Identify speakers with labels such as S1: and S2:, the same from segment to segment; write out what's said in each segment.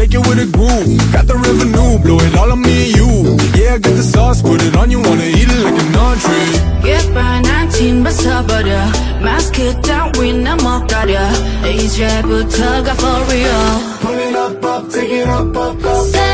S1: shake it with a groove. Got the revenue, blow it all on me and you. Yeah, I got the sauce, put it on you, wanna eat it like an entree.
S2: 예뻐난 팀 벗어버려 마스크 따위나 못 가려 이제부터가 for real
S1: Pull it up, up, take it up, up, up.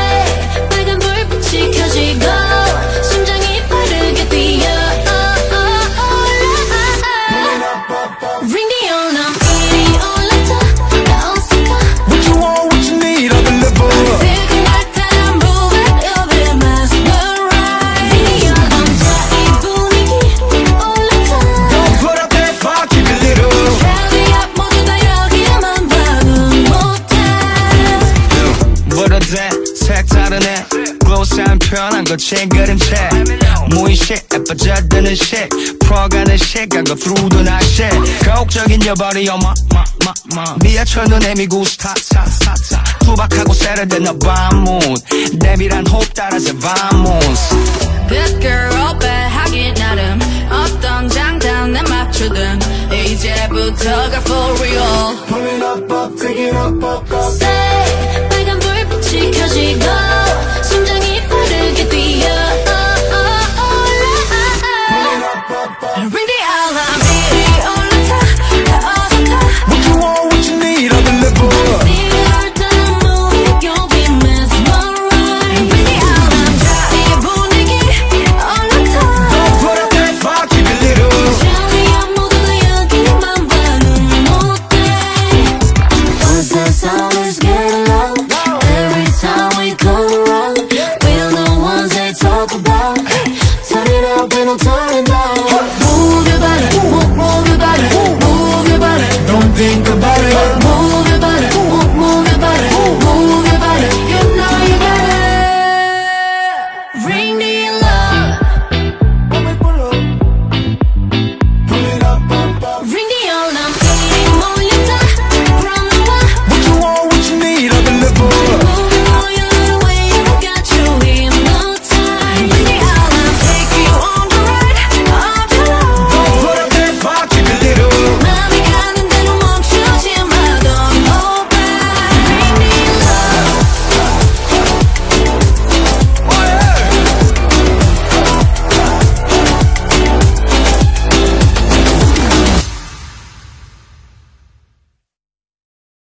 S3: gloss한 편한 거친 그림체 무의식 예뻐져드는 식 풀어가는 시간 go through the night shit 가혹적인 my my 미아철 눈에 미고 스타 스타 스타 스타 투박하고 세련된 너 밤문 내밀한 호흡 따라서 vamos
S2: Good girl bad 하긴 나름 어떤 장단에 맞추든 이제부터가 for real
S1: Pull it up, up, take it up, up, up.
S2: Say no time.